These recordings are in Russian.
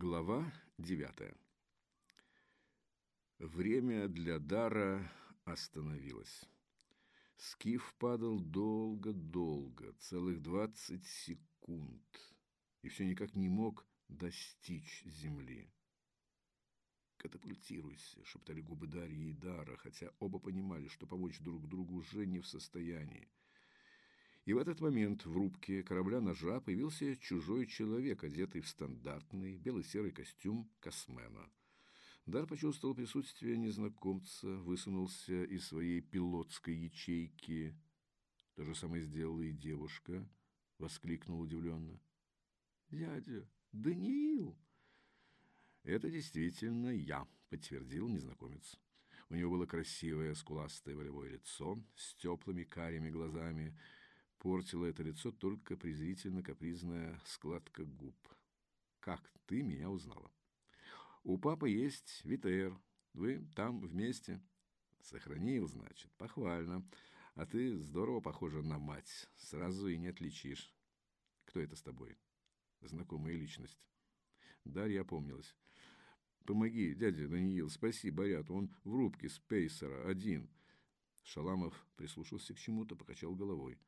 Глава девятая. Время для дара остановилось. Скиф падал долго-долго, целых двадцать секунд, и все никак не мог достичь земли. «Катапультируйся», — шептали губы Дарьи и Дара, хотя оба понимали, что помочь друг другу уже не в состоянии. И в этот момент в рубке корабля ножа появился чужой человек, одетый в стандартный бело-серый костюм космена. Дар почувствовал присутствие незнакомца, высунулся из своей пилотской ячейки. То же самое сделала и девушка, воскликнул удивленно. «Дядя, Даниил!» «Это действительно я», — подтвердил незнакомец. У него было красивое, скуластое волевое лицо с теплыми карими глазами. Портило это лицо только презрительно-капризная складка губ. «Как ты меня узнала?» «У папы есть ВТР. Вы там вместе?» «Сохранил, значит. Похвально. А ты здорово похожа на мать. Сразу и не отличишь. Кто это с тобой?» «Знакомая личность». Дарья опомнилась. Помоги, дядя Даниил, спаси Борят, он в рубке Спейсера, один. Шаламов прислушался к чему-то, покачал головой.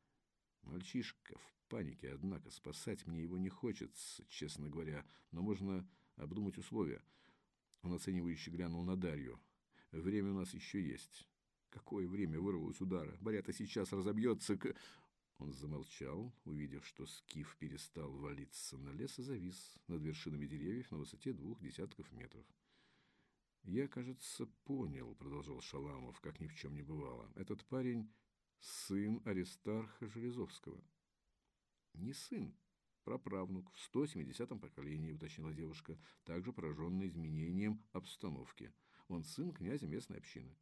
Мальчишка в панике, однако спасать мне его не хочется, честно говоря, но можно обдумать условия. Он оценивающе глянул на Дарью. Время у нас еще есть. Какое время вырвалось удара? Борята сейчас разобьется к... Он замолчал, увидев, что скиф перестал валиться на лес и завис над вершинами деревьев на высоте двух десятков метров. «Я, кажется, понял», — продолжал Шаламов, как ни в чем не бывало. «Этот парень — сын Аристарха Железовского». «Не сын, праправнук в 170-м поколении», — уточнила девушка, также пораженная изменением обстановки. «Он сын князя местной общины».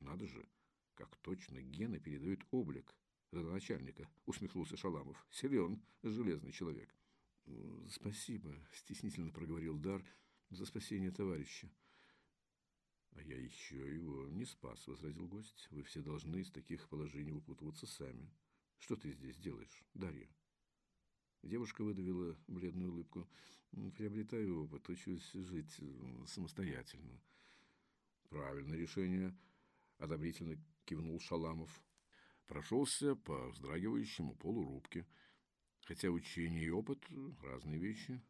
«Надо же, как точно гены передают облик родоначальника, усмехнулся Шаламов. Силен, железный человек. Спасибо, стеснительно проговорил Дар за спасение товарища. А я еще его не спас, возразил гость. Вы все должны из таких положений выпутываться сами. Что ты здесь делаешь, Дарья? Девушка выдавила бледную улыбку. Приобретаю опыт, учусь жить самостоятельно. Правильное решение, одобрительно кивнул Шаламов прошелся по вздрагивающему полу рубки. Хотя учение и опыт – разные вещи.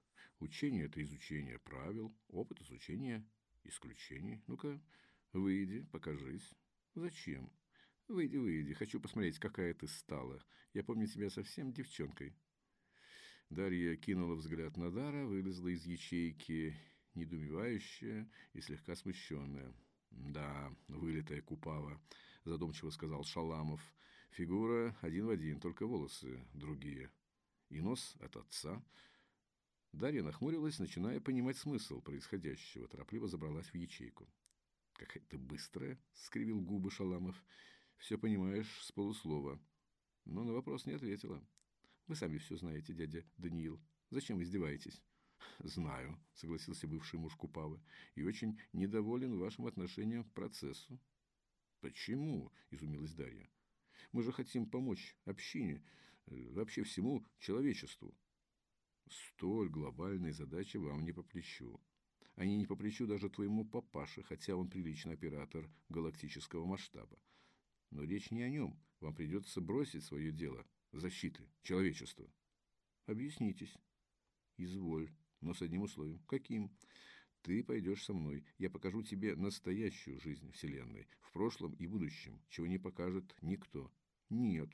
Учение – это изучение правил, опыт – изучение исключений. Ну-ка, выйди, покажись. Зачем? Выйди, выйди, хочу посмотреть, какая ты стала. Я помню тебя совсем девчонкой. Дарья кинула взгляд на Дара, вылезла из ячейки, недоумевающая и слегка смущенная. «Да, вылитая купава», – задумчиво сказал Шаламов. «Фигура один в один, только волосы другие. И нос от отца». Дарья нахмурилась, начиная понимать смысл происходящего, торопливо забралась в ячейку. «Какая ты быстрая!» — скривил губы Шаламов. «Все понимаешь с полуслова». Но на вопрос не ответила. «Вы сами все знаете, дядя Даниил. Зачем издеваетесь?» «Знаю», — согласился бывший муж Купавы, «и очень недоволен вашим отношением к процессу». «Почему?» — изумилась Дарья. «Мы же хотим помочь общине, э, вообще всему человечеству». «Столь глобальной задачи вам не по плечу. Они не по плечу даже твоему папаше, хотя он приличный оператор галактического масштаба. Но речь не о нем. Вам придется бросить свое дело защиты человечества. Объяснитесь. Изволь но с одним условием. Каким? Ты пойдешь со мной. Я покажу тебе настоящую жизнь Вселенной, в прошлом и будущем, чего не покажет никто. Нет.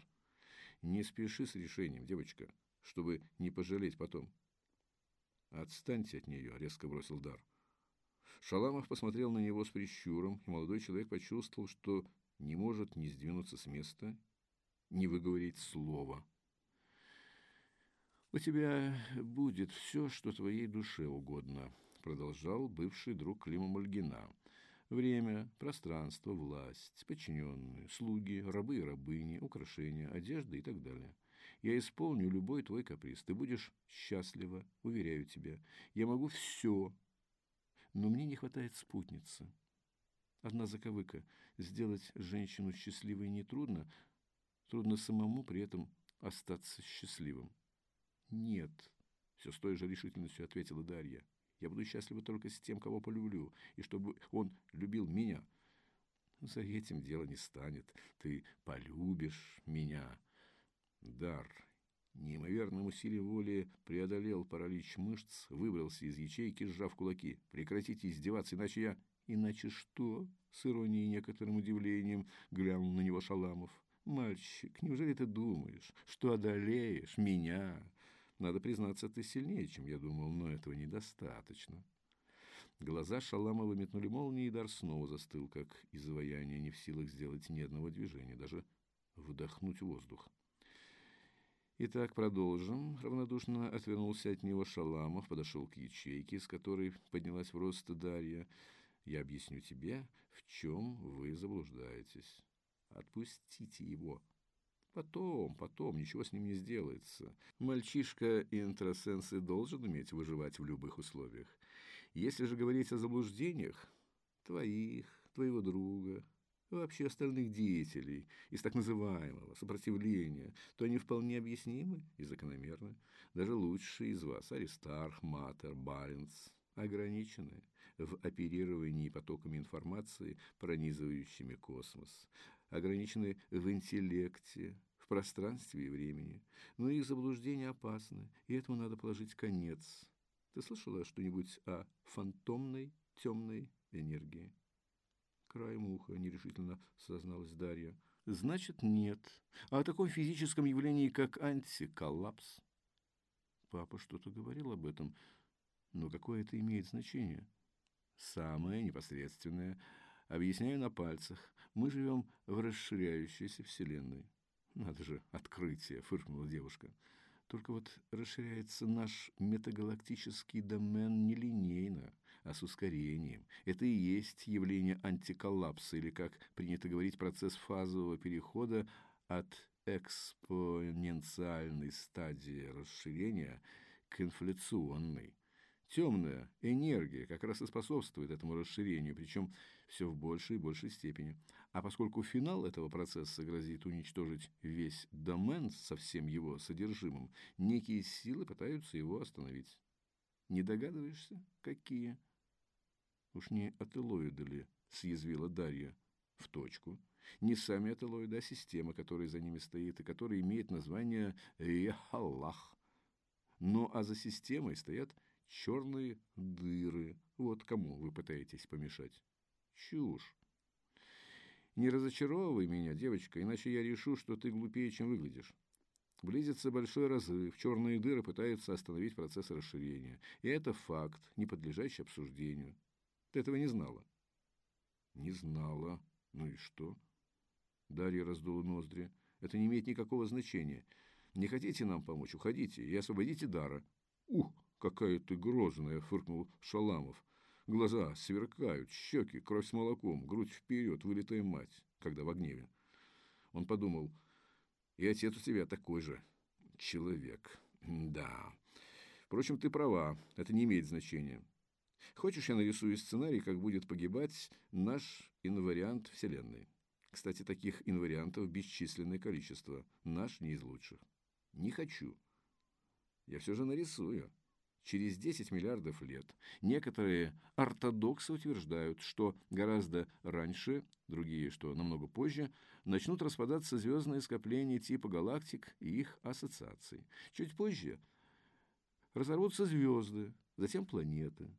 Не спеши с решением, девочка, чтобы не пожалеть потом. Отстаньте от нее, резко бросил Дар. Шаламов посмотрел на него с прищуром, и молодой человек почувствовал, что не может ни сдвинуться с места, ни выговорить слова. «У тебя будет все, что твоей душе угодно», — продолжал бывший друг Клима Мальгина. «Время, пространство, власть, подчиненные, слуги, рабы и рабыни, украшения, одежда и так далее. Я исполню любой твой каприз. Ты будешь счастлива, уверяю тебя. Я могу все, но мне не хватает спутницы. Одна заковыка – сделать женщину счастливой нетрудно, трудно самому при этом остаться счастливым. «Нет», — все с той же решительностью ответила Дарья. Я буду счастлива только с тем, кого полюблю, и чтобы он любил меня. За этим дело не станет. Ты полюбишь меня. Дар неимоверным усилием воли преодолел паралич мышц, выбрался из ячейки, сжав кулаки. «Прекратите издеваться, иначе я...» «Иначе что?» — с иронией и некоторым удивлением глянул на него Шаламов. «Мальчик, неужели ты думаешь, что одолеешь меня? Надо признаться, ты сильнее, чем я думал, но этого недостаточно». Глаза Шаламова метнули молнии, и Дар снова застыл, как изваяние, не в силах сделать ни одного движения, даже вдохнуть воздух. Итак, продолжим. Равнодушно отвернулся от него Шаламов, подошел к ячейке, с которой поднялась в рост Дарья. Я объясню тебе, в чем вы заблуждаетесь. Отпустите его. Потом, потом, ничего с ним не сделается. Мальчишка интросенс и должен уметь выживать в любых условиях. Если же говорить о заблуждениях, твоих, твоего друга, вообще остальных деятелей из так называемого сопротивления, то они вполне объяснимы и закономерны. Даже лучшие из вас, Аристарх, Матер, Баренц, ограничены в оперировании потоками информации, пронизывающими космос, ограничены в интеллекте, в пространстве и времени. Но их заблуждения опасны, и этому надо положить конец. Ты слышала что-нибудь о фантомной темной энергии? Краем уха нерешительно созналась Дарья. Значит, нет. А о таком физическом явлении, как антиколлапс? Папа что-то говорил об этом, но какое это имеет значение? Самое непосредственное. Объясняю на пальцах. Мы живем в расширяющейся вселенной. Надо же, открытие, фыркнула девушка. Только вот расширяется наш метагалактический домен нелинейно, а с ускорением. Это и есть явление антиколлапса, или, как принято говорить, процесс фазового перехода от экспоненциальной стадии расширения к инфляционной. Темная энергия как раз и способствует этому расширению, причем все в большей и большей степени. А поскольку финал этого процесса грозит уничтожить весь домен со всем его содержимым, некие силы пытаются его остановить. Не догадываешься, какие? Уж не ателоиды ли, съязвила Дарья. В точку. Не сами ателоиды, а система, которая за ними стоит, и которая имеет название Яхаллах. Ну, а за системой стоят черные дыры. Вот кому вы пытаетесь помешать. Чушь. Не разочаровывай меня, девочка, иначе я решу, что ты глупее, чем выглядишь. Близится большой разрыв, черные дыры пытаются остановить процесс расширения. И это факт, не подлежащий обсуждению. Ты этого не знала? Не знала. Ну и что? Дарья раздула ноздри. Это не имеет никакого значения. Не хотите нам помочь? Уходите и освободите Дара. Ух! какая ты грозная!» – фыркнул Шаламов. Глаза сверкают, щеки, кровь с молоком, грудь вперед, вылитая мать, когда в гневе. Он подумал, и отец у тебя такой же человек. Да. Впрочем, ты права, это не имеет значения. Хочешь, я нарисую сценарий, как будет погибать наш инвариант Вселенной? Кстати, таких инвариантов бесчисленное количество. Наш не из лучших. Не хочу. Я все же нарисую через 10 миллиардов лет. Некоторые ортодоксы утверждают, что гораздо раньше, другие, что намного позже, начнут распадаться звездные скопления типа галактик и их ассоциаций. Чуть позже разорвутся звезды, затем планеты.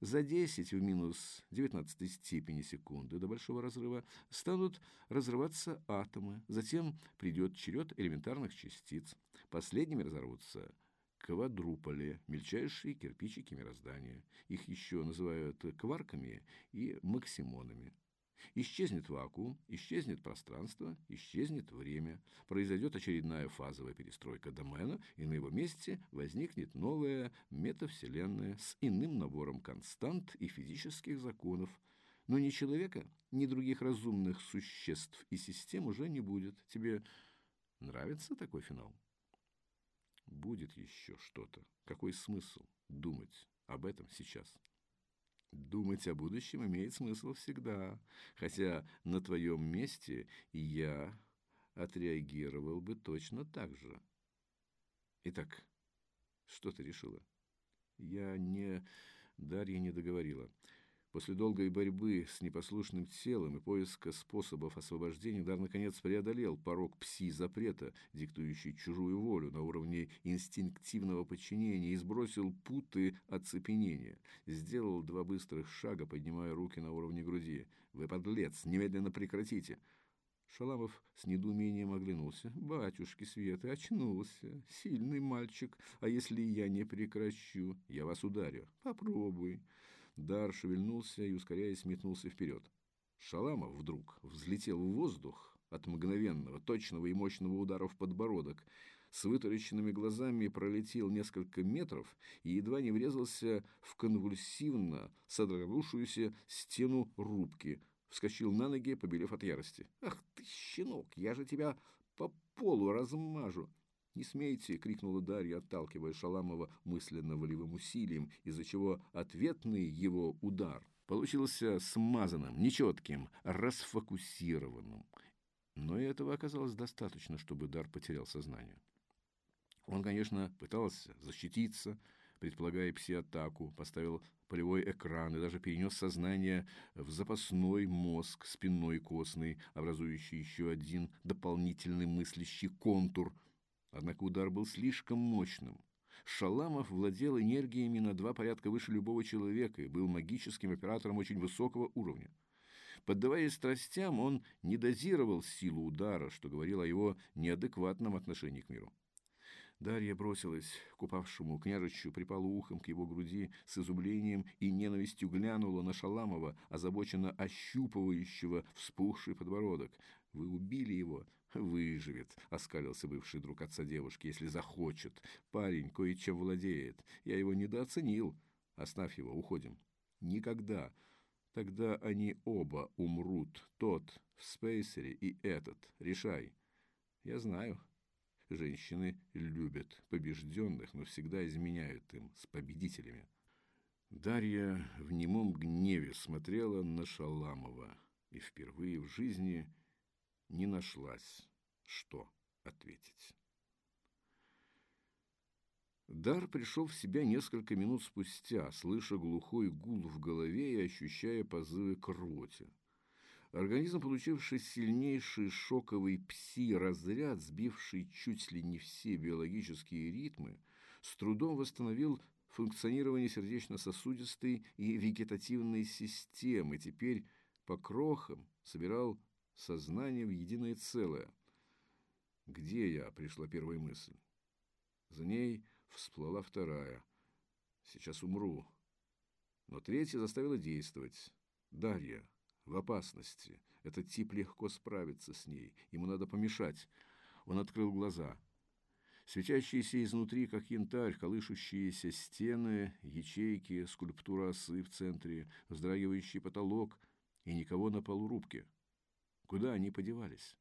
За 10 в минус 19 степени секунды до Большого разрыва станут разрываться атомы, затем придет черед элементарных частиц. Последними разорвутся квадруполе, мельчайшие кирпичики мироздания. Их еще называют кварками и максимонами. Исчезнет вакуум, исчезнет пространство, исчезнет время. Произойдет очередная фазовая перестройка домена, и на его месте возникнет новая метавселенная с иным набором констант и физических законов. Но ни человека, ни других разумных существ и систем уже не будет. Тебе нравится такой финал? Будет еще что-то. Какой смысл думать об этом сейчас? Думать о будущем имеет смысл всегда, хотя на твоем месте я отреагировал бы точно так же. Итак, что ты решила? Я не... Дарья не договорила. После долгой борьбы с непослушным телом и поиска способов освобождения Дар наконец преодолел порог пси-запрета, диктующий чужую волю на уровне инстинктивного подчинения, и сбросил путы оцепенения. Сделал два быстрых шага, поднимая руки на уровне груди. «Вы подлец! Немедленно прекратите!» Шаламов с недоумением оглянулся. «Батюшки Светы, очнулся. Сильный мальчик. А если я не прекращу? Я вас ударю. Попробуй». Дар шевельнулся и, ускоряясь, метнулся вперед. Шаламов вдруг взлетел в воздух от мгновенного, точного и мощного удара в подбородок, с вытаращенными глазами пролетел несколько метров и едва не врезался в конвульсивно содрогнувшуюся стену рубки, вскочил на ноги, побелев от ярости. «Ах ты, щенок, я же тебя по полу размажу!» «Не смейте!» — крикнула Дарья, отталкивая Шаламова мысленно волевым усилием, из-за чего ответный его удар получился смазанным, нечетким, расфокусированным. Но и этого оказалось достаточно, чтобы Дар потерял сознание. Он, конечно, пытался защититься, предполагая пси-атаку, поставил полевой экран и даже перенес сознание в запасной мозг спинной костный, образующий еще один дополнительный мыслящий контур – Однако удар был слишком мощным. Шаламов владел энергиями на два порядка выше любого человека и был магическим оператором очень высокого уровня. Поддаваясь страстям, он не дозировал силу удара, что говорило о его неадекватном отношении к миру. Дарья бросилась к упавшему княжичу, припала ухом к его груди с изумлением и ненавистью глянула на Шаламова, озабоченно ощупывающего вспухший подбородок. «Вы убили его, «Выживет», — оскалился бывший друг отца девушки, — «если захочет. Парень кое-чем владеет. Я его недооценил. Оставь его, уходим». «Никогда. Тогда они оба умрут. Тот в спейсере и этот. Решай». «Я знаю». Женщины любят побежденных, но всегда изменяют им с победителями. Дарья в немом гневе смотрела на Шаламова и впервые в жизни – не нашлась, что ответить. Дар пришел в себя несколько минут спустя, слыша глухой гул в голове и ощущая позывы к рвоте. Организм, получивший сильнейший шоковый пси-разряд, сбивший чуть ли не все биологические ритмы, с трудом восстановил функционирование сердечно-сосудистой и вегетативной системы, теперь по крохам собирал сознание в единое целое. «Где я?» – пришла первая мысль. За ней всплыла вторая. «Сейчас умру». Но третья заставила действовать. Дарья в опасности. Этот тип легко справится с ней. Ему надо помешать. Он открыл глаза. Светящиеся изнутри, как янтарь, колышущиеся стены, ячейки, скульптура осы в центре, вздрагивающий потолок и никого на полу рубки. Куда они подевались?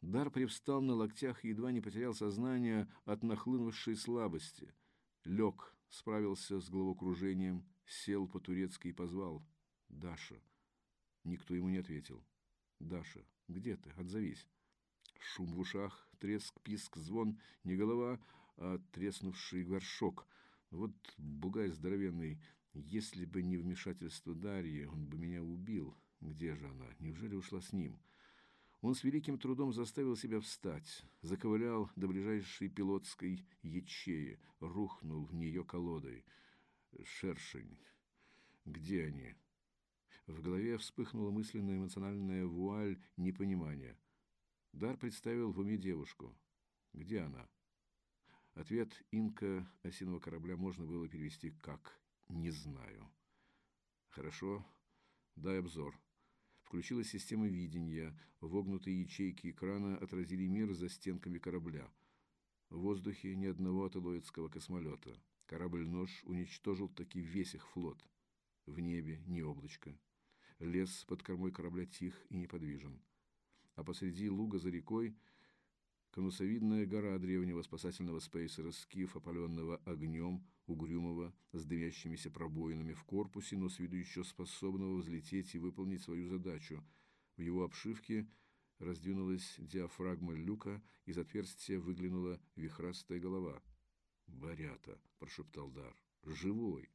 Дар привстал на локтях и едва не потерял сознание от нахлынувшей слабости. Лег, справился с головокружением, сел по-турецки и позвал. «Даша». Никто ему не ответил. «Даша, где ты? Отзовись». Шум в ушах, треск, писк, звон. Не голова, а треснувший горшок. Вот бугай здоровенный. Если бы не вмешательство Дарьи, он бы меня убил. Где же она? Неужели ушла с ним? Он с великим трудом заставил себя встать, заковылял до ближайшей пилотской ячеи, рухнул в нее колодой. Шершень. Где они? В голове вспыхнула мысленная эмоциональная вуаль непонимания. Дар представил в уме девушку. Где она? Ответ инка осиного корабля можно было перевести как «не знаю». Хорошо, дай обзор. Включилась система видения. Вогнутые ячейки экрана отразили мир за стенками корабля. В воздухе ни одного атолоидского космолета. Корабль-нож уничтожил таки весь их флот. В небе ни облачко. Лес под кормой корабля тих и неподвижен. А посреди луга за рекой конусовидная гора древнего спасательного спейсера «Скиф», опаленного огнем, угрюмого, с дымящимися пробоинами в корпусе, но с виду еще способного взлететь и выполнить свою задачу. В его обшивке раздвинулась диафрагма люка, из отверстия выглянула вихрастая голова. «Борята!» – прошептал Дар. «Живой!»